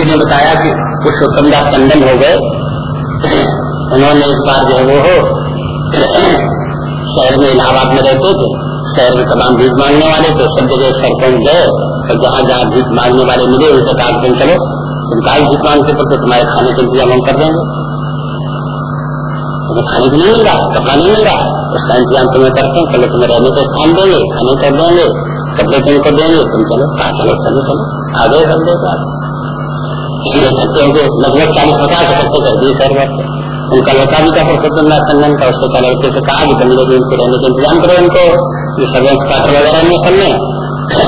ने बताया कि पुरुषोत्तम दास टंडन हो गए। उन्होंने इस बार जो है वो हो, शहर में इलाहाबाद में रहते थे, शहर में तमाम भीख मांगने वाले तो सब जगह सरपंच गए और जहाँ जहाँ भीख मांगने वाले मिले, उनसे कहा दिन चलो, तुम काल भीख मांगते तो तुम्हारे खाने के इंतज़ाम हम कर देंगे। तुम्हें खाने को नहीं मिल रहा, कपड़ा नहीं मिल रहा, उसका इंतज़ाम तुम्हें करते हैं, चलो तुम्हें रहने का स्थान देंगे, खाने कर देंगे, कपड़े तुमको देंगे, तुम चलो, कहा चलो चलो चलो, आ गए सब लोग लगभग चालीस पचास इकट्ठे कर दिए सर उनका लड़का भी था पुरुषोत्तम संगम का उससे का लड़के से कहा कि तुम लोग इनको रहने का इंतज़ाम करो इनको ये सर्वेंस क्वार्टर वगैरह में सब में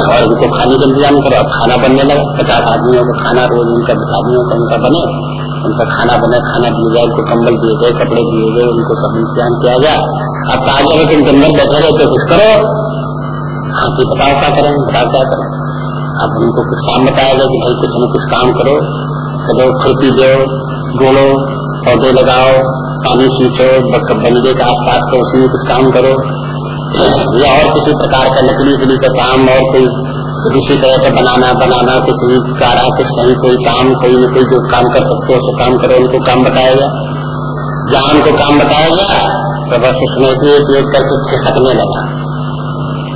और इनको खाने का इंतज़ाम करो खाना बनने लगा पचास आदमियों को खाना रोज उनका आदमियों का उनका बने उनका खाना बने खाना दिए जाए उनको कंबल दिए गए कपड़े दिए गए उनको सब इंतज़ाम किया गया अब कहा जाए तुम जन्नत बैठे रहे तो कुछ करो हाँ तो बताओ क्या करें बताओ क्या करें अब उनको कुछ काम बताया गया कि भाई कुछ न कुछ काम करो कदो खुरपी दो, गोलो, पौधे लगाओ, पानी सींचो बंदे के आस पास तो उसी में कुछ काम करो। या और किसी प्रकार का लकड़ी उकड़ी का काम और कोई किसी तरह का बनाना बनाना, कुछ भी कारा कुछ कहीं कोई काम, कोई न कोई जो काम कर सकते हो काम करो, उनको काम बताया गया। जहाँ उनको काम बताया गया तो बस उसमें एक एक करके खिसकने लगा।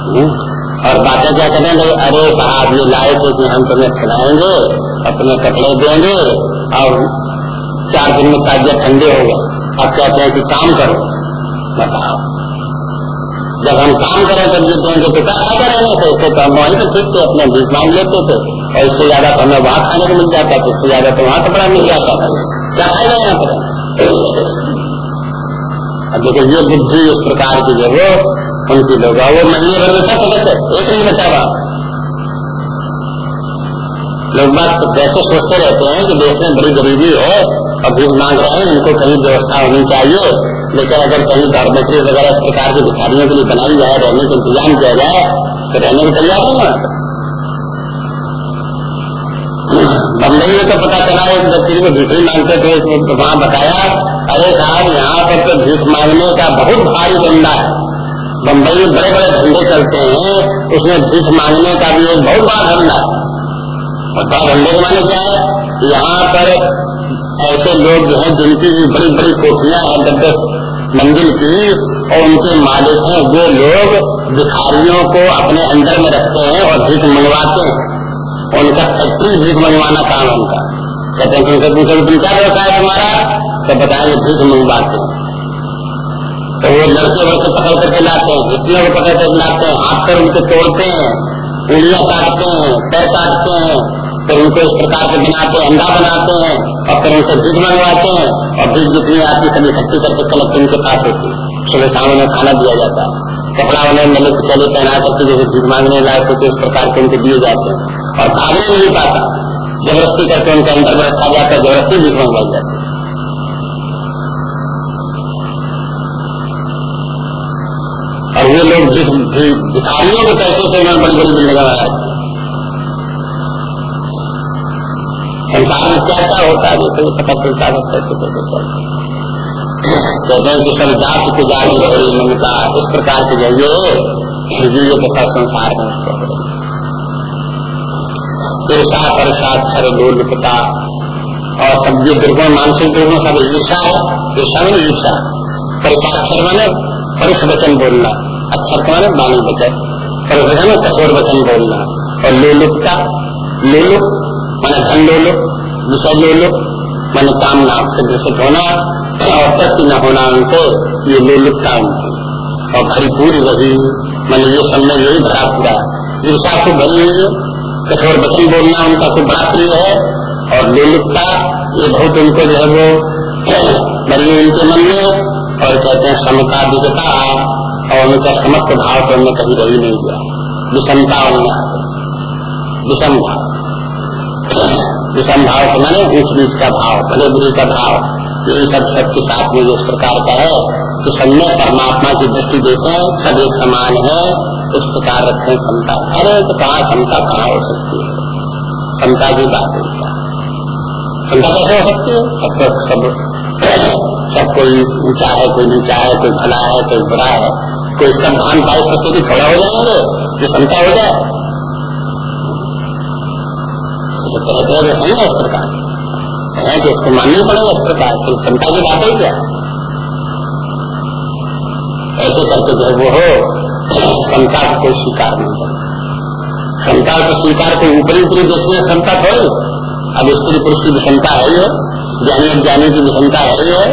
हम्म। और बातें क्या करें भाई अरे साहब ये लाए थे कि हम तुम्हें खिलाएँगे? अपने कपड़े देंगे और चार दिन में ताजिया ठंडे हो गए। अब कहते हैं कि काम करो। बताओ। जब हम काम करें, तब ये देंगे तो क्या फ़ायदा रहने से इससे तो हम वहीं पर थे अपने बीच मांग लेते थे। और इससे ज़्यादा तो हमें वहाँ खाने को मिल जाता था। इससे ज़्यादा तो वहाँ कपड़ा मिल जाता था। क्या फ़ायदा यहाँ पर? देखो, ये बुद्धि इस प्रकार की जो उनकी लोग वो महीने भर में सब एक नहीं बचा हुआ लोग बात तो कैसे सोचते रहते हैं कि देश में बड़ी गरीबी है और भीख मांग रहे हैं, इनको कहीं व्यवस्था होनी चाहिए। लेकिन अगर कहीं डॉर्मेटरी वगैरह इस प्रकार की भिखारियों के लिए बनाई जाए, रहने का इंतज़ाम किया जाए तो रहने को तैयार वहाँ बम्बई में तो पता चला, एक व्यक्ति को भीख मांगते थे तो वहाँ बताया, अरे साहब, यहाँ पर तो भीख मांगने का बहुत भारी धंधा है। बम्बई में बड़े बड़े धंधे चलते हैं, उसमें भीख मांगने का भी एक बहुत बड़ा धंधा और धंधे के माने क्या है? यहाँ पर ऐसे लोग जो है, जिनकी बड़ी बड़ी कोठियाँ हैं दस दस मंजिल की और उनके मालिक हैं, वो लोग भिखारियों को अपने अंदर में रखते हैं और भीख मंगवाते हैं। उनका फैक्ट्री भीख मंगवाना काम उनका। कहते हैं उनसे तुम क्या व्यवसाय तुम्हारा? तो बताएँगे भीख मंगवाते हैं। तो वो लड़के वड़के पकड़ करके लाते हैं, घुटनों को पकड़ करके लाते हैं, हाथ पर उनके तोड़ते हैं, उंगलियाँ काटते हैं, पैर काटते हैं फिर उनको इस प्रकार से बनाते, अंडा बनाते हैं, और फिर उनसे बीज मंगवाते हैं, और बीज जितनी आती सभी इकट्ठी करके कलेक्ट उनके पास होती सुबह शाम उन्हें खाना दिया जाता है। कपड़ा उन्हें मतलब चले पहना करके जैसे बीज मांगने लायक होते इस प्रकार के उनको दिए जाते हैं। और भागने नहीं पाता। ज़बरदस्ती करके उनके अंदर में रखा जाता है, ज़बरदस्ती बीज मंगवाई जाती है। और ये लोग जिस भिखारियों के पैसे से उन्होंने बड़ी बड़ी बिल्डिंग बनाया संसार में क्या क्या होता है जैसे पता चलता है कैसे कैसे चलता कहते हैं कि सब जात की जानी बड़ी ममता, इस प्रकार के ज़रिए ये कैसा संसार है। उसको ईर्षा पर साक्षर लोलपता और सब ये दुर्गुण, मानसिक दुर्गुण, सब ईर्षा है ईर्षा में ईर्षा पर साक्षर माने परुष वचन बोलना, अक्षर माने बाणी वचन। परुष वचन कठोर वचन बोलना। और लोलुपता, लोलुप माने धन लोलुप। विषय लोलुप माने कामना से ग्रसित होना और तृप्ति न होना उनसे, ये लोलुपता उनकी और भरी पूरी रही मैंने ये सब यही भरा पूरा। ईर्षा को भरी हुई है, कठोर वचन बोलना उनका खूब बड़ा प्रिय है, और लोलुपता ये बहुत उनको जो है वो भरी उनके मन में, और कहते हैं समता विगता, और उनका समस्त भाव तो उनने कभी रही नहीं दिया। विषमता उनमें विषम भाव विषम भाव के माने ऊंच नीच का भाव भले बुरी का भाव, ये सब सबके साथ में इस प्रकार का है कि सब में परमात्मा की दृष्टि देते हैं, सब एक समान है, इस प्रकार रखते हैं समता। अरे तो कहा समता, कहाँ हो सकती है? क्षमता की बात है क्षमता कैसे हो सकती है? सब सब सब कोई ऊँचा है, कोई नीचा है, कोई भला है, कोई बुरा है, कोई संभान बाईस प्रति खड़ा हो जाएँगे, जो क्षमता हो जाए। तो तरह तरह के हैं इस प्रकार है तो उसको मानना पड़ेगा इस प्रकार की। क्षमता की बात है क्या? ऐसे करके जो वो हो क्षमता को कोई स्वीकार नहीं करे क्षमता को स्वीकार को ऊपरी ऊपरी देखने क्षमता थोड़ी अब स्त्री पुरुष की विषमता है ही। है ज्ञानी ज्ञानी की विषमता है ही। है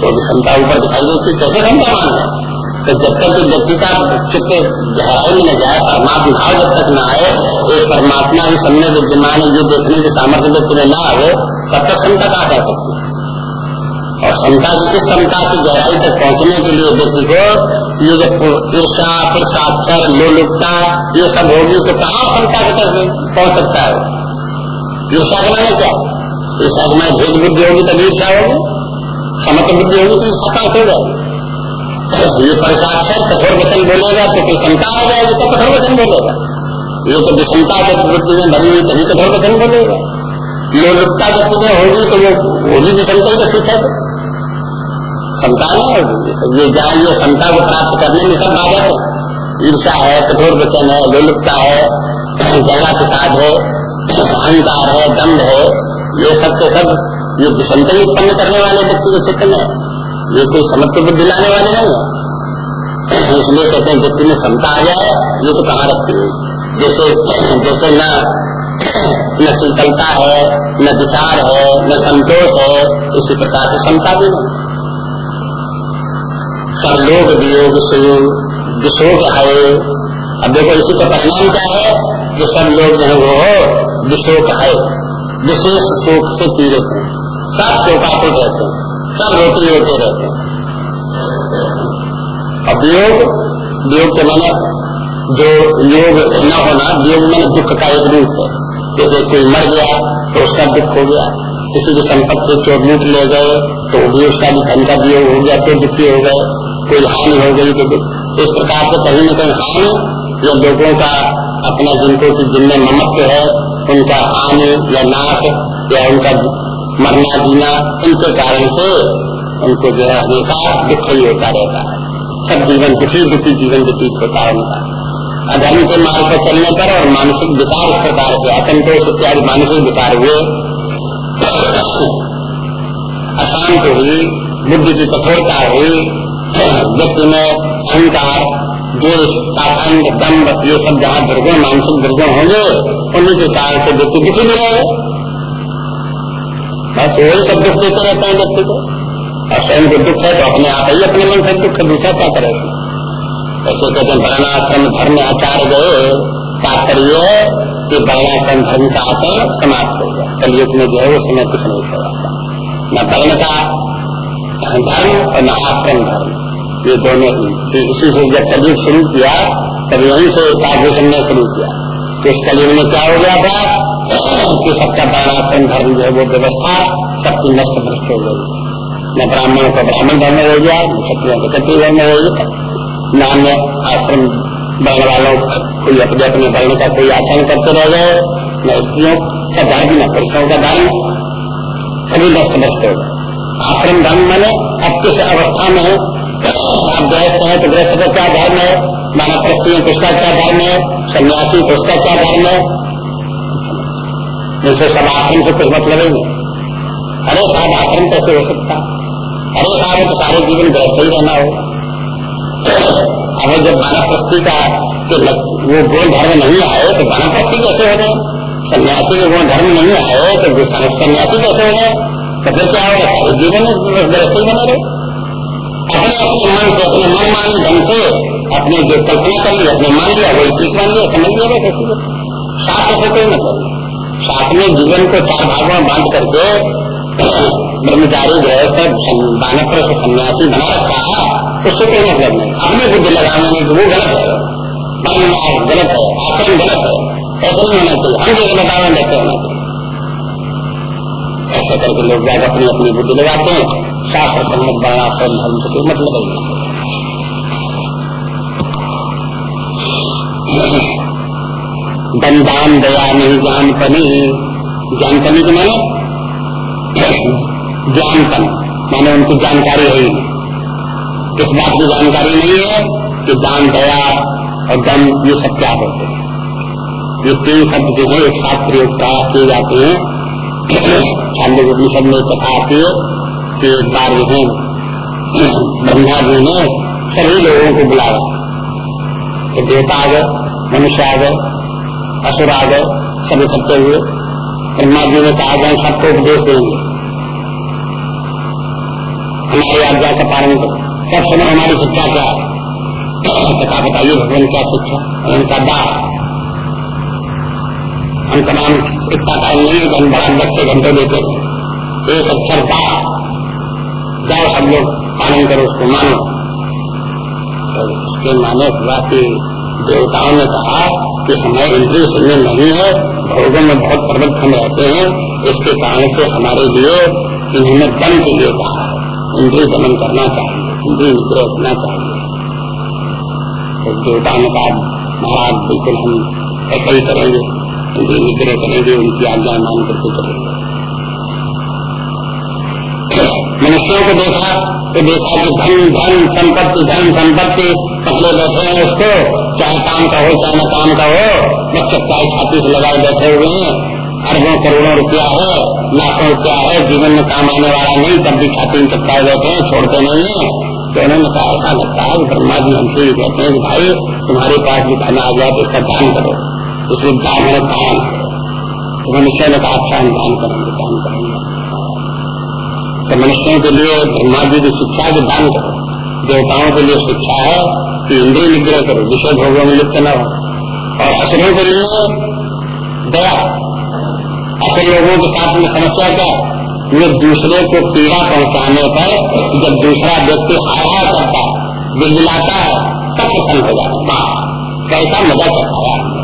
तो विषमता ऊपर दिखाई देती कैसे क्षमता मान है तो जब तक ये व्यक्ति का चित्त गहराई में न जाए, परमात्मा भाव जब तक न आए, एक परमात्मा ही सामने विद्यमान है ये देखने के सामर्थ्य व्यक्ति में न आवे, तब तक क्षमता कहा जा सकती और क्षमता की क्षमता की गहराई तक पहुँचने के लिए व्यक्ति को ये जब ईर्षा फिर साक्षर लोलुपता, ये सब होगी तो कहाँ क्षमता के तक पहुँच सकता है। ईर्षा के माने क्या? ईर्षा के माने भेद बुद्धि होगी तभी ईर्षा होगी, समर्थ बुद्धि होगी तो ईर्षा हो जाएगी? ये परिसाक्षर कठोर वचन बोलेगा तो कोई क्षमता आ जाएगी तो कठोर वचन बोलेगा। ये तो विषमता जब बुद्धि में भरी हुई, तभी कठोर वचन बोलेगा। लोलुपता जब में होगी तो वो भी विषमता तो सीख है संतान है ये जहाँ ये क्षमता को प्राप्त करने में सब बाधक है। ईर्षा है, कठोर वचन है, लोलुपता है जगह प्रसाद है, अहंकार है, दंड है, ये सब के सब ये विषमता उत्पन्न करने वाले व्यक्ति के चित्र में ये कोई समत्व बुद्धि लाने वाले नहीं है। इसलिए कहते हैं व्यक्ति में क्षमता आ जाए, ये तो कहाँ रखती हुई जैसे जैसे न न शीतलता है, न विचार है, न संतोष है इसी प्रकार से क्षमता भी नहीं। सर्लोक वियोग विशोक है। अब देखो, इसी का परिणाम क्या है? जो सब लोग जो है वो विशोक है। विशेष शोक से पीड़ित हैं। सब शोकाकुल रहते हैं। सब रोटी रोते रहते अब वियोग वियोग के मैंने जो योग न होना, वियोग में दुख का एक रूप है। जैसे कोई मर गया तो उसका दुख हो गया। किसी की संपत्ति चोट लूट ले गए तो भी उसका भी धन का वियोग हो गया तो दुखी हो गए। कोई हानि हो गई तो इस प्रकार से कहीं न कहीं हानि या लोगों का अपना, जिनको की जिनमें ममत्व है, उनका हानि या नाश या उनका मरना जीना उनके कारण से उनको जो है हमेशा दुख ही होता रहता है। सब जीवन दुखी दुखी जीवन व्यतीत होता है उनका। अधर्म के मार्ग पर चलने पर और मानसिक विकार इस प्रकार के असंतोष इत्यादि मानसिक विकार हुए, अशांत हुई, बुद्धि की कठोरता हुई, व्यक्ति में अहंकार देश पाखंड दम्भ, ये सब जहाँ दुर्गुण, मानसिक दुर्गुण होंगे, उन्हीं के कारण से व्यक्ति दुखी भी रहे। बस वही सब दुख देते रहते हैं व्यक्ति को। और स्वयं को दुख है तो अपने आप ही अपने मन से दुख दूसरा क्या करेगा ऐसे कहते हैं, वर्णाश्रम धर्म आचार्य गए तात्पर्य कि वर्णाश्रम धर्म का आचरण समाप्त हो गया। कलयुग में जो है, वो समय कुछ नहीं छोड़ा न वर्ण का धर्म और न आश्रम धर्म, ये दोनों ही। इसी से जब कलयुग शुरू किया, तब यहीं से कार्य ने शुरू किया। तो इस कलयुग में क्या हो गया था? कि सबका वर्णाश्रम धर्म जो है वो व्यवस्था, सबकी नष्ट भ्रष्ट हो गई। न ब्राह्मणों का ब्राह्मण धर्म हो गया, न क्षत्रियों का क्षत्रिय धर्म हो गया। न अन्य आश्रम वर्ण वालों कोई अपने अपने वर्ण का कोई आचरण करते रह गए, न स्त्रियों का धर्म, न पुरुषों का धर्म। सभी नष्ट नष्ट हो गए। आश्रम धर्म मैंने अब किस अवस्था में है? आप गृहस्थ है तो गृहस्थ का क्या धर्म है? मानव प्रस्ती उसका क्या धर्म है, सन्यासी उसका क्या धर्म है। जैसे सब आश्रम से कुछ मतलब ही अरे साहब आश्रम कैसे हो सकता? अरे साहब तो सारे जीवन गृहस्थ ही रहना हो अगर जब मानव प्रस्ती का वो गुण धर्म नहीं आए तो मानव प्रस्ती कैसे हो गए? सन्यासी के गुण धर्म नहीं आए तो सन्यासी कैसे हो गए? तो फिर क्या होगा? सारे जीवन गृहस्थी बने रहे। अपने अपने मन से अपने मन मानी ढंग से अपने जो कल्पना कर ली अपने मान लिया वही ठीक मान लिया समझ लिया कैसे शास्त्र से कोई मतलब शास्त्र में जीवन को चार भागों में बाँध करके, ब्रह्मचारी गृहस्थ बानप्र से सन्यासी बना रखा है, उससे कोई मतलब नहीं। अपनी बुद्धि लगाने में वो गलत है। गलत है आचरण गलत है। ऐसा नहीं होना चाहिए। हम जैसे बतावन देते होना चाहिए। ऐसा करके लोग जाकर अपनी अपनी बुद्धि लगाते हैं। शास्त्र सम्मत स्वयं धर्म से कोई मतलब नहीं दंदान दया नहीं ज्ञानपनी। ज्ञानपनी के माने? ज्ञानपन। माने उनकी जानकारी है। इस बात की जानकारी नहीं है कि दान, दया और दम ये सब क्या होते हैं। ये तीन शब्द जो है, एक साथ प्रयोग किए जाते हैं। छांदे उपनिषद में कथा आती है कि एक बार जो है, ब्रह्मा जी ने सभी लोगों को बुलाया। तो देवता आ गए, मनुष्य आ गए। असुर आ गए सब इकट्ठे हुए ब्रह्मा जी ने कहा, जाए सबको उपदेश देंगे। हमारी आज्ञा का पालन करो। सब समय हमारी शिक्षा क्या है? कथा बताइए, भगवान क्या शिक्षा उनका दास उनका नाम इतना टाइम नहीं है हम बड़ा दस छह घंटे देते एक अक्षर का जाओ सब लोग, पालन करो उसको, मानो। तो इसके माने हुआ कि देवताओं ने कहा कि हमें इंद्रिय सुनने नहीं है, भोगों में बहुत प्रबुद्ध हम रहते हैं, इसके कारण से हमारे लिए इन्होंने दम के लिए कहा इंद्रिय दमन करना चाहिए इंद्रिय निग्रह रखना चाहिए। तो देवता ने कहा, महाराज, बिल्कुल हम ऐसा ही करेंगे इंद्रिय निग्रह करेंगे, उनकी आज्ञा मान करके करेंगे। मनुष्यों को देखा तो देखा कि धन धन, संपत्ति धन, संपत्ति, पकड़े बैठे हैं उसको। चाहे काम का हो चाहे न काम का हो, बस चप्पाई छाती से लगाए बैठे हुए हैं। अरबों करोड़ों रुपया है, लाखों रुपया है, जीवन में काम आने वाला नहीं तब भी छाती में चपकाए बैठे हैं, छोड़ते नहीं है। तो उन्होंने कहा ऐसा लगता है ब्रह्मा जी हमसे भी कहते हैं भाई, तुम्हारे पास भी धन आ गया तो इसका दान करो। इसलिए दान है दान। तो मनुष्य ने कहा अच्छा हम दान करेंगे दान करेंगे। तो मनुष्यों के लिए ब्रह्मा जी की शिक्षा है दान करो। देवताओं के लिए शिक्षा है कि इंद्रिय निग्रह करो विषय भोगों में लिप्त न हो और असुरों के लिए दया। ऐसे लोगों के साथ में समस्या क्या? वो दूसरे को पीड़ा पहुँचाने पर जब दूसरा व्यक्ति हाया करता है बिजलाता है, तब प्रसन्न हो जाता है। कैसा मज़ा करता है।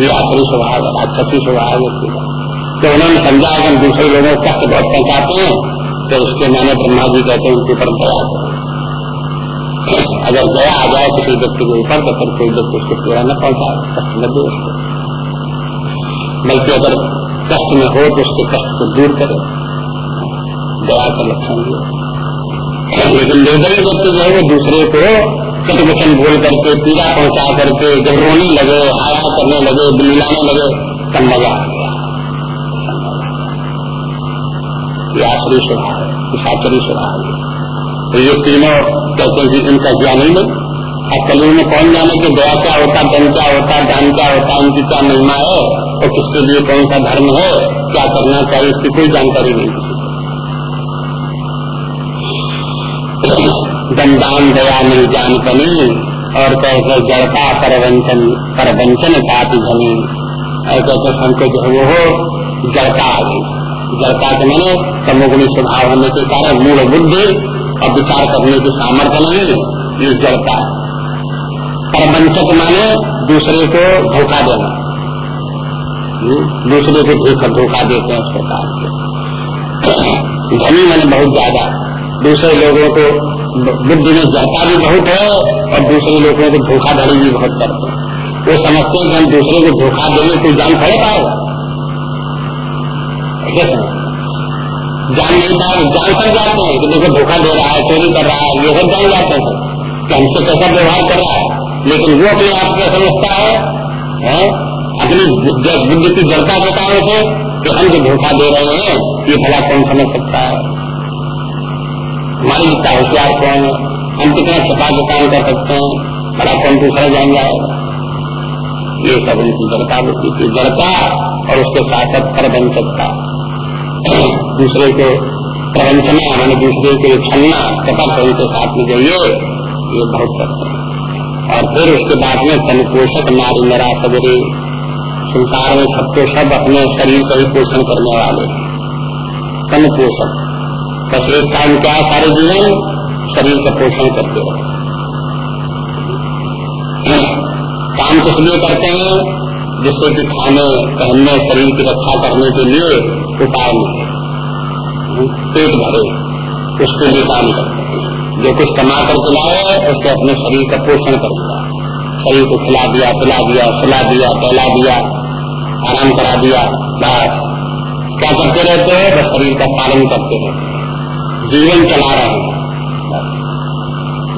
ये आखिरी स्वभाव है राक्षसी स्वभाव का तो उन्होंने समझा कि हम दूसरे लोगों को कष्ट बहुत पहुंचाते हैं। तो उसके मैंने ब्रह्मा जी कहते हैं, उनके ऊपर दया अगर दया आ जाए किसी व्यक्ति के ऊपर तो फिर कोई व्यक्ति उसको पीड़ा न पहुँचाए कष्ट न दे उसको बल्कि अगर कष्ट में हो तो उसके कष्ट को दूर करे। दया का लक्षण लेकिन निर्दयी व्यक्ति जो है, वो दूसरे को कटवचन बोल करके, पीड़ा पहुँचा करके, जब रोने लगे, आया करने लगे बिलाने लगे, तब मज़ा आ गया ये आखिरी स्वभाव है आखिरी स्वभाव है। तो ये तीनों कहते हैं कि इनका ज्ञान ही? नहीं अब कलयुग में कौन जाने कि दया क्या होता, धन क्या होता दान क्या होता इनकी क्या महिमा है, और किसके लिए कौन सा धर्म है, क्या करना चाहिए इसकी कोई जानकारी नहीं दंडान दया नहीं जान बनी और कहते जड़ता परवंचन परवंचन काफ़ी धनी। और जो वो हो, जड़ता आ गई। जड़ता के मैंने तमोगुणी स्वभाव होने के कारण मूल बुद्धि और विचार करने की सामर्थ्य नहीं, ये जड़ता। परवंचक माने दूसरे को धोखा देना। दूसरे को धोखा धोखा देते हैं उस प्रकार धनी मैंने बहुत ज़्यादा। दूसरे लोगों को बुद्धि में जड़ता भी बहुत है और दूसरे लोगों को धोखाधड़ी भी बहुत करते हैं। वो समझते हैं कि हम दूसरे को धोखा देने कोई जान खड़े पाएगा जान नहीं पाए जान कर जाते हैं कि देखो धोखा दे रहा है चोरी कर रहा है ये सब जान जाते हैं। कि हमसे कैसा व्यवहार कर रहा है। लेकिन वो अपने आप क्या समझता है, है? अपनी बुद्धि की जड़ता के कारण से कि हम जो धोखा दे रहे हैं ये भला कौन समझ सकता है? हमारी जितना होशियार कौन है हम कितना छपा के काम कर सकते हैं बड़ा कौन दूसरा जान जाएगा ये सब उनकी जड़ता बुद्धि की जड़ता और उसके साथ साथ परबंचकता दूसरे को प्रवंचना मैंने दूसरे के छलना तथा कपट उनके साथ में जाइए ये बहुत करते हैं। और फिर उसके बाद में तनपोषक नारी मेरा सवेरे संसार में सबको सब अपने शरीर का ही पोषण करने वाले। तन पोषक बस एक काम क्या सारे जीवन? शरीर का पोषण करते रहे। काम किस लिए करते हैं? जिससे कि खाने, पहनने, शरीर की रक्षा करने के लिए उपाय मिले पेट भरे, उसके लिए काम करते जो कुछ कमा कर लाए उससे अपने शरीर का पोषण कर दिया। शरीर को खिला दिया, पिला दिया सुला दिया पहला दिया, आराम करा दिया, बस। क्या करते रहते हैं? बस शरीर का पालन करते रहते जीवन चला रहे हैं।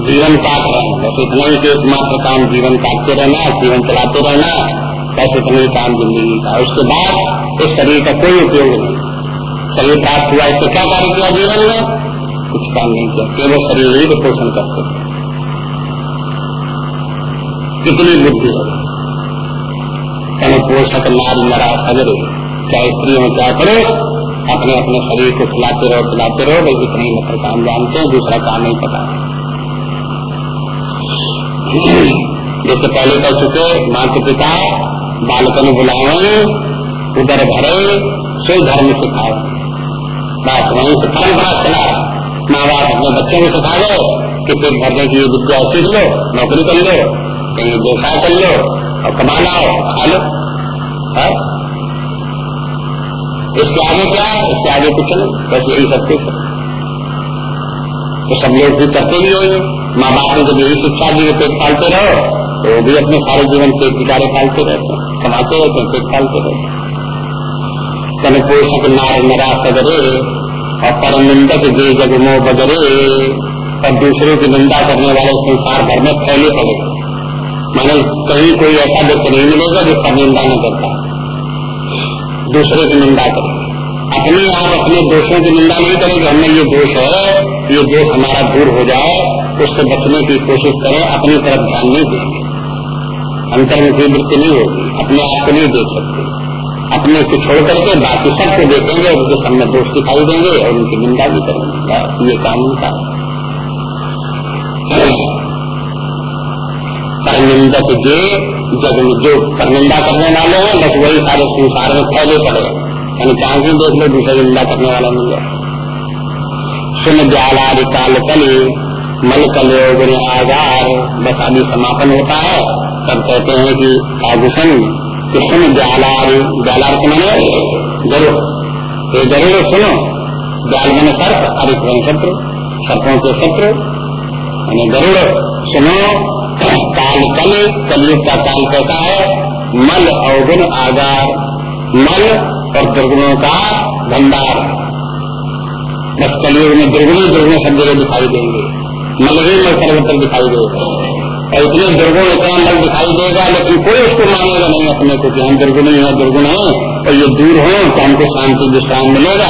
जीवन काट रहे हैं। बस इतना ही एकमात्र काम जीवन काटते रहना, जीवन चलाते रहना, बस इतना ही काम ज़िंदगी का। उसके बाद इस शरीर का कोई उपयोग नहीं। शरीर प्राप्त हुआ इससे क्या कार्य किया जीवन में? कुछ काम नहीं किया, केवल शरीर ही को पोषण करते कितनी बुद्धि है। तन पोषक नारी नरा सगरे चाहे स्त्री हो, चाहे पुरुष अपने अपने शरीर को खिलाते रहो खिलाते रहो, भाई इतने ही मतलब काम जानते हैं, दूसरा काम नहीं पता। जैसे पहले कह चुके माता पिता बालकन बुलावे उधर भरे, सो धर्म सिखाओ। बस वहीं से परंपरा चला माँ बाप अपने बच्चों को सिखा गए कि पेट भरने की विद्या सीख लो, नौकरी कर लो, कहीं व्यवसाय कर लो, और कमा लाओ, खा लो। हाँ? इसके आगे क्या इसके आगे कुछ नहीं, बस यही सब कुछ तो सब लोग भी करते भी होंगे माँ बाप ने जब यही शिक्षा दी पेट पालते रहो तो वो भी अपने सारे जीवन पेट बिचारे पालते रहते हैं। कमाते रहते हैं, पेट पालते रहते हैं। तन पोषक नार नरा सगरे और पर निंदक जे जगमो बगरे और दूसरों की निंदा करने वाले संसार भर में फैले पड़े। माने कहीं कोई ऐसा व्यक्ति नहीं मिलेगा जो निंदा न करता दूसरे की निंदा करें। अपने आप अपने दोषों की निंदा नहीं करें कि हमें ये दोष है, ये दोष हमारा दूर हो जाए, उससे बचने की कोशिश करें, अपनी तरफ़ ध्यान नहीं देंगे। अंतर्मुखी वृत्ति नहीं होगी, अपने आप को नहीं देख सकते। अपने को छोड़ करके बाकी सबको देखेंगे, उनके सामने दोष दिखाई देंगे और उनकी निंदा भी करेंगे। ये काम उनका पर निंदक जे जग जो परनिंदा करने वाले हैं, बस वही सारे संसार में फैले पड़े यानी कहाँ से देख लो, दूसरे निंदा करने वाला मिल जाए सुन जालार काल कली मल कलयोग आगार बस अभी समापन होता है। तब कहते हैं कि काभूषण कि सुन जालार जालार के मैंने ज़रूर ये ज़रूर सुनो, जाल मैंने सर्प अरित शत्रु, सर्पों के शत्रु। मैंने गरुड़ सुनो, काल कल कलयुग का काल कहता है, मल अवगुण आगार मल और दुर्गुणों का भंडार। बस कलयुग में दुर्गुणी दुर्गुण सब जगह दिखाई देंगे, मल ही मल सर्वत्र दिखाई देगा। और इतने दुर्गुण इतना मल दिखाई देगा, लेकिन कोई उसको मानेगा नहीं अपने को कि हम दुर्गुण है दुर्गुण है। और ये दूर हो तो हमको शांति विश्राम मिलेगा।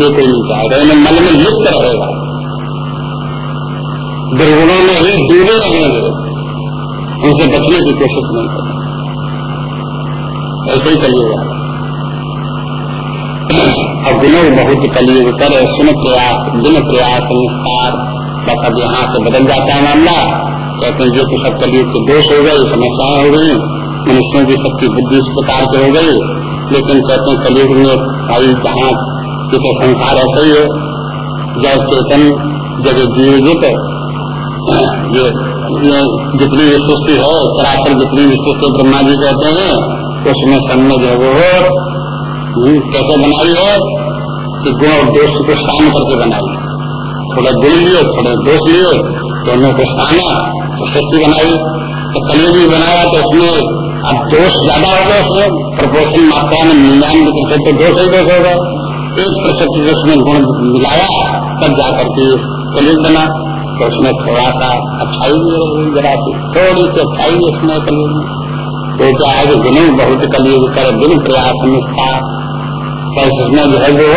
ये कोई नहीं चाहेगा। इन्हें मल में लिप्त रहेगा। दुर्गुणों में ही दूरे रहेंगे। उनसे बचने की कोशिश नहीं करना ऐसे ही कलियुग अब दिनों बहुत कलियुग कर, सुन प्रयास दिन प्रयास निस्तार बस अब यहाँ से बदल जाता है मामला। कहते हैं जो तो सब कलियुग के दोष हो गए समस्याएँ हो गई मनुष्यों की सबकी बुद्धि इस प्रकार से हो गई। लेकिन कहते हैं कलियुग में भाई जहाँ तो संसार ऐसे ही हो जब चेतन जब जीवित ये जितनी विशिष्टि है सरासर जितनी विशिष्टि ब्रह्मा जी कहते हैं उसमें सब जो वो हम्म, कैसे बनाई है? कि गुण और दोष को शान करके बनाई। थोड़ा गुण लिए थोड़े दोष लिए दोनों को शाना तो सृष्टि बनाई तो कलियुग भी बनाया तो उसमें अब दोष ज़्यादा हो होगा उसमें। प्रपोर्शन मात्रा में निन्यानवे प्रतिशत तो दोष ही दोष होगा एक प्रतिशत उसमें गुण मिलाया, तब जाकर के कलियुग बना। तो उसमें थोड़ा सा अच्छाई भी रही जरा सी। थोड़ी सी अच्छाई भी उसमें कलयुग में। तो क्या है कि गुण बहुत कलयुग कर दिन प्रयास निष्ठा तो उसमें जो है वो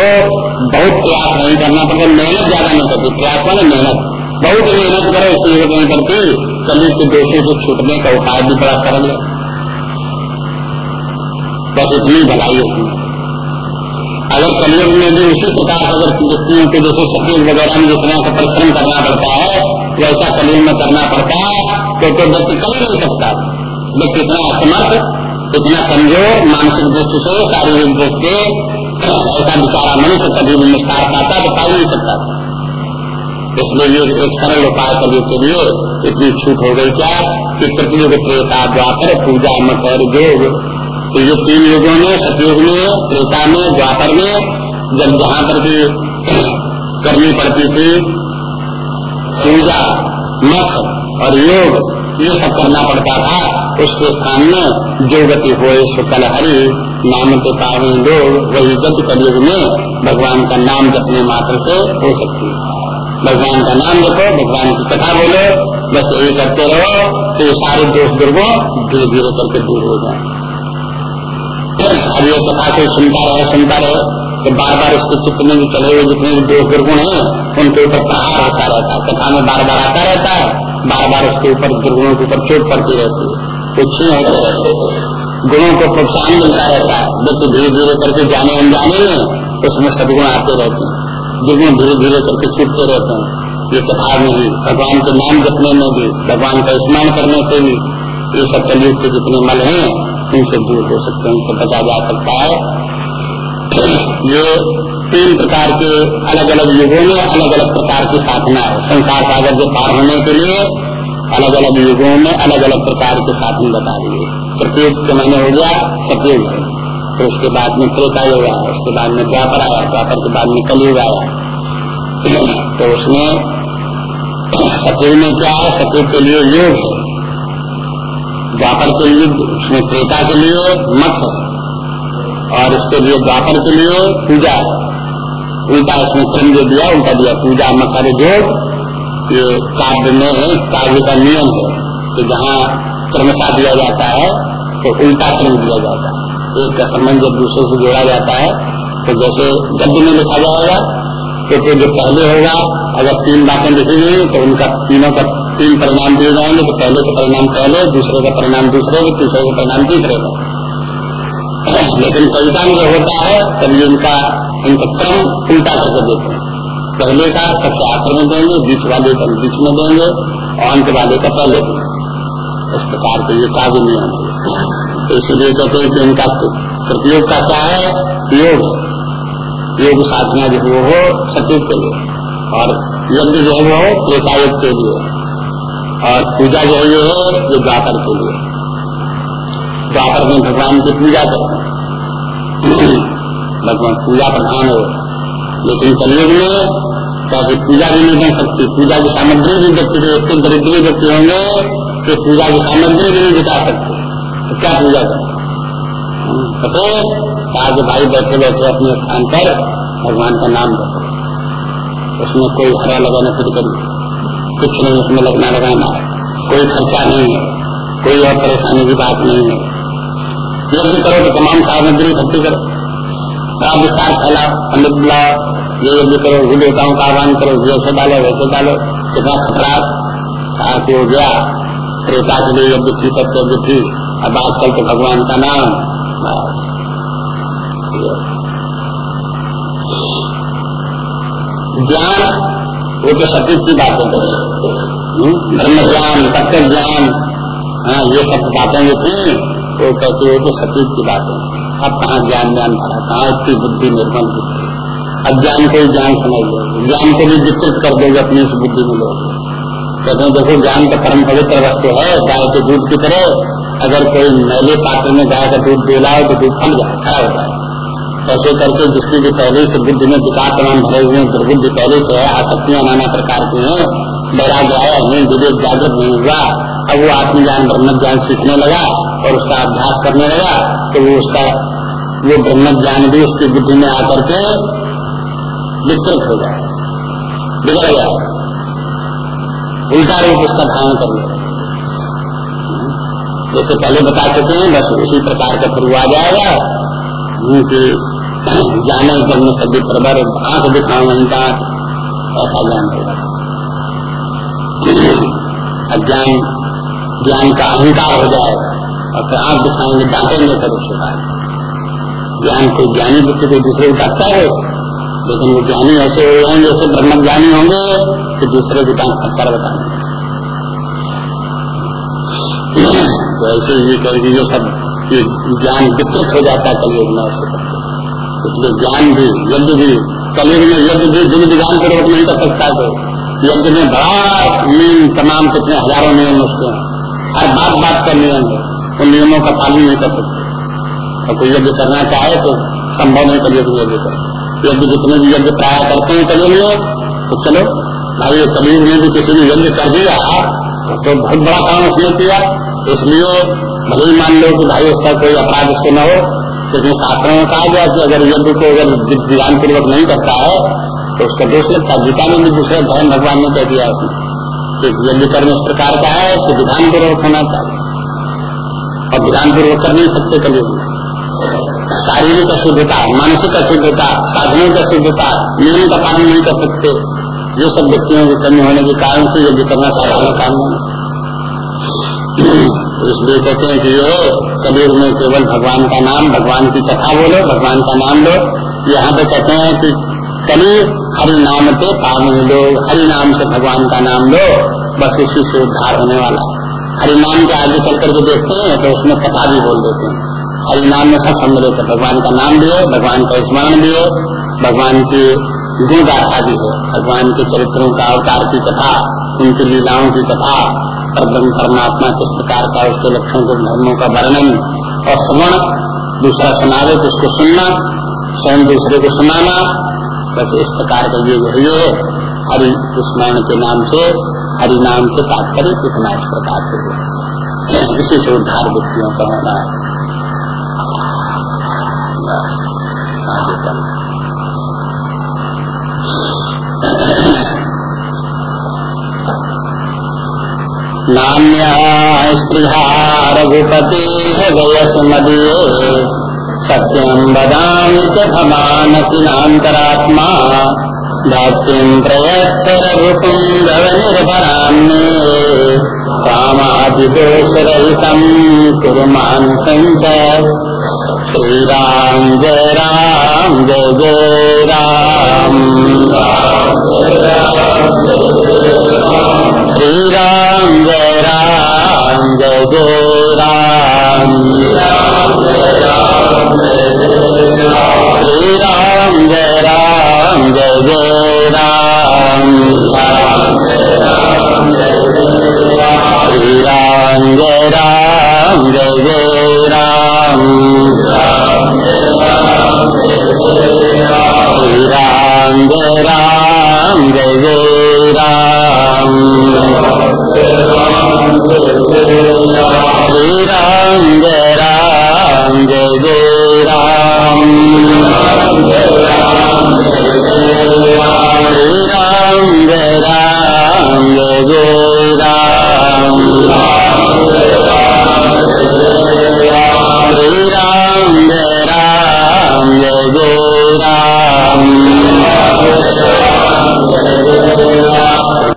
बहुत प्रयास नहीं करना पड़ता, मेहनत ज़्यादा नहीं करती। प्रयास वाले मेहनत। बहुत मेहनत करो इसकी ज़रूरत नहीं करती कलयुग के दोषों से छूटने का उपाय भी बड़ा सरल है। बस इतनी भलाई उसमें अगर कलयुग में भी उसी प्रकार अगर व्यक्तियों के जैसे सफ़ेद वगैरह में जितना का परिश्रम करना पड़ता है, वैसा कलयुग में करना पड़ता है तो तो व्यक्ति कर नहीं सकता। व्यक्ति इतना असमर्थ, इतना कमज़ोर, मानसिक दृष्टि से, शारीरिक दृष्टि ऐसा विचारा मनुष्य कभी भी निस्तार पाता तो पा नहीं सकता। इसलिए ये सरल उपाय कलयुग के लिए इतनी छूट हो गई क्या? कि प्रतियुग त्रेता द्वापर पूजा मकर योग। तो ये तीन युगों में, सतयुग में त्रेता में, द्वापर में, जब जहाँ पर भी करनी पड़ती थी, पूजा, मत और योग, ये सब करना पड़ता था। उसके स्थान में जो गति हो सुकल हरि नाम के पावन लोग वही गति कलयुग में भगवान का नाम जपने मात्र से हो सकती है भगवान का नाम रखो, भगवान की कथा बोलो, बस यही करते रहो तो ये सारे दोष दुर्गो धीरे धीरे करके दूर हो जाए। अब ये कथा को सुनता रहे सुनता रहे तो बार बार उसके चित्र में भी चले हुए जितने भी दोष दुर्गुण है, उनके ऊपर प्रहार होता रहता है। कथा में बार बार आता रहता है बार बार उसके ऊपर दुर्गुणों के ऊपर चोट पड़ती रहती है। कुछ ही होते रहते गुणों को प्रोत्साहन मिलता रहता है। व्यक्ति धीरे धीरे करके जाने अनजाने में, उसमें सदगुण आते रहते हैं। दुर्गुण धीरे धीरे करके छूटते रहते हैं। ये कथा में भी भगवान के नाम जपने में भी, भगवान का स्मरण करने से भी ये सब कलयुग के जितने मल हैं उनसे दूर हो सकते हैं उनसे बचा जा सकता है। ये तीन प्रकार के अलग अलग युगों में अलग अलग प्रकार की साधना है। संसार सागर के पार होने के लिए अलग अलग युगों में अलग अलग प्रकार के साधन बता दिए। प्रत्येक के मैंने हो गया सतयुग। तो उसके बाद में त्रेता युग आया, उसके बाद में व्यापार आया, व्यापार के बाद में कलयुग आया। तो उसमें सतयुग में क्या है? सतयुग के लिए योग है। द्वापर के लिए उसमें त्रेता के लिए मत है। और उसके लिए द्वापर के लिए पूजा है। उल्टा उसमें क्रम जो दिया, उल्टा दिया, पूजा और योग ये काव्य में है, काव्य का नियम है कि जहाँ क्रमशा दिया जाता है तो उल्टा क्रम दिया जाता है। एक का संबंध जब दूसरे से जोड़ा जाता है तो जैसे गद्य में लिखा जाएगा तो फिर जो पहले होगा, अगर तीन बातें लिखी गई तो उनका तीनों का तीन परिणाम दिए जाएँगे तो पहले का परिणाम पहले, दूसरे का परिणाम दूसरे के तीसरे का परिणाम तीसरे। का लेकिन कविता में जो होता है तभी इनका इनका क्रम उल्टा करके देते हैं। पहले का सबसे आखिर में देंगे, बीच वाले का बीच में देंगे, और अंत वाले का पहले। इस प्रकार के ये काव्य नियम है। तो इसलिए कहते हैं कि इनका प्रतियोग का क्या है, योग। योग साधना जो वो हो सतयुग के लिए। और यज्ञ जो है, वो हो त्रेतायुग के लिए। और पूजा जो है, ये हो ये जाकर के लिए। जाकर में भगवान की पूजा करते भगवान पूजा प्रधान है। लेकिन कलयुग में ताकि पूजा भी नहीं कर सकती। पूजा की सामग्री भी व्यक्ति दरिद्री व्यक्ति होंगे कि पूजा की सामग्री भी नहीं जुटा सकते। तो क्या पूजा कर तो आज भाई बैठे बैठे अपने स्थान पर भगवान का नाम रखो। उसमें कोई हरा लगाना फिर करी कुछ नहीं, उसमें लगना लगाना कोई खर्चा नहीं है। कोई और परेशानी की बात नहीं है। यज्ञ करो तो तमाम सामग्री इकट्ठी करो। बड़ा विस्तार फैला, पंडित बुलाओ ये यज्ञ करो भू देवताओं का आह्वान करो जैसे डालो, वैसे डालो। कितना खतरा हो गया। त्रेता के लिए यज्ञ थी, तब यज्ञ थी। अब आजकल तो भगवान का नाम ज्ञान वो तो सतीश की बातें हम्म, धर्म ज्ञान तत्व ज्ञान हाँ ये सब बातें जो थी वो कहते वो तो सतीश की बातें अब कहाँ ज्ञान ज्ञान भरा? कहाँ इतनी बुद्धि निर्मल बुद्धि? अज्ञान को ही ज्ञान समझ लो। ज्ञान को भी विस्तृत कर दोगे अपनी इस बुद्धि में लोग कहते हैं देखो ज्ञान का परम पवित्र वस्तु है, गाय के दूध की तरह अगर कोई मैले पात्र में गाय का दूध दे हो तो दूध फल जाए खड़ा हो जाए। ऐसे करके जिसकी भी पहले से बुद्धि में विकास तमाम भरे हुए दुर्बुद्धि पहले से है, आसक्तियाँ नाना प्रकार की हैं बैराग्य आया नहीं, विवेक जागृत नहीं हुआ। अब वो आत्मज्ञान ब्रह्म ज्ञान सीखने लगा और उसका अभ्यास करने लगा तो वो उसका, वो ब्रह्म ज्ञान भी उसकी बुद्धि में आकर के विकृत हो जाए बिगड़ जाए उल्टा रूप उसका धारण कर ले। जैसे पहले बता चुके हैं, बस उसी प्रकार का फिर आ जाएगा। उनके जाने जब में सभी प्रबर आँख दिखाओ वहीं दांत ऐसा ज्ञान होगा। अज्ञान, ज्ञान का अहंकार हो जाए, और फिर आँख दिखाएँगे डांटेंगे फिर उसके बाद ज्ञान को ज्ञानी बुद्धि को दूसरे उठाता है, लेकिन वो ज्ञानी ऐसे हो जाएँगे, जैसे ब्रह्म ज्ञानी होंगे कि दूसरे को डांट फटकार बताएँगे तो ऐसे ये कहेगी जो सब ज्ञान विकसित हो जाता है कलयुग में इसलिए ज्ञान भी, यज्ञ भी, कलयुग में यज्ञ भी दिन विज्ञान को रोक नहीं कर सकता तो यज्ञ में बड़ा नियम तमाम कितने हज़ारों नियम उसके हर बात बात का नियम है। उन नियमों का पालन नहीं कर सकते। और कोई यज्ञ करना चाहे तो संभव नहीं में यज्ञ कर। यज्ञ जितने भी यज्ञ प्राय करते हैं कलयुग में तो चलो। भाई कलयुग में भी किसी ने यज्ञ कर दिया तो बहुत बड़ा काम उसने किया। इसलिए भले ही मान लो कि भाई उसका कोई अपराध उसको न हो, लेकिन शास्त्रों में कहा गया कि अगर यज्ञ को अगर ज्ञान पूर्वक नहीं करता है तो उसका दोष लगता है गीता में भी दूसरा धर्म भगवान ने कह दिया उसने यदि कर्म इस प्रकार का है तो विधान पूर्वक होना चाहिए। और विधान पूर्वक कर नहीं सकते कभी शारीरिक अशुद्धता, मानसिक अशुद्धता, साधनों की अशुद्धता, नियम का पालन नहीं कर सकते। ये सब व्यक्तियों की कमी होने के कारण से यदि करना साधारण काम नहीं। इसलिए कहते हैं कि ये, कबीर में केवल भगवान का नाम, भगवान की कथा बोलो, भगवान का नाम लो। यहाँ पे कहते हैं कि कभी हरि नाम पे पावन लो, हरि नाम से भगवान का नाम लो, बस उसी से उद्धार होने वाला हरि नाम के आगे चल करके देखते हैं तो उसमें कथा भी बोल देते हैं। हरि नाम में सब सम्मिलित है। भगवान का नाम भी भगवान का स्मरण भी भगवान की गुण गाथा भी है। भगवान के चरित्रों का अवतार की कथा, उनकी लीलाओं की कथा परम परमात्मा किस प्रकार का, उसके लक्षण के धर्मों का वर्णन और श्रवण। दूसरा सुनावे तो उसको सुनना, स्वयं दूसरे को सुनाना। बस इस प्रकार का ये ये हरि स्मरण के नाम से, हरि नाम के तात्पर्य इतना इस प्रकार से इसी से उद्धार व्यक्तियों का होना। है नान्या रघुपति हृदयसमदीये सत्यं बदा च भवानसिनान्तरात्मा भक्तिं प्रयच्छ रघुपुं भवनिर्भराम्ने कामादिदोषरहितं कुरु श्रीराम जय राम जय जय राम। Shriram go go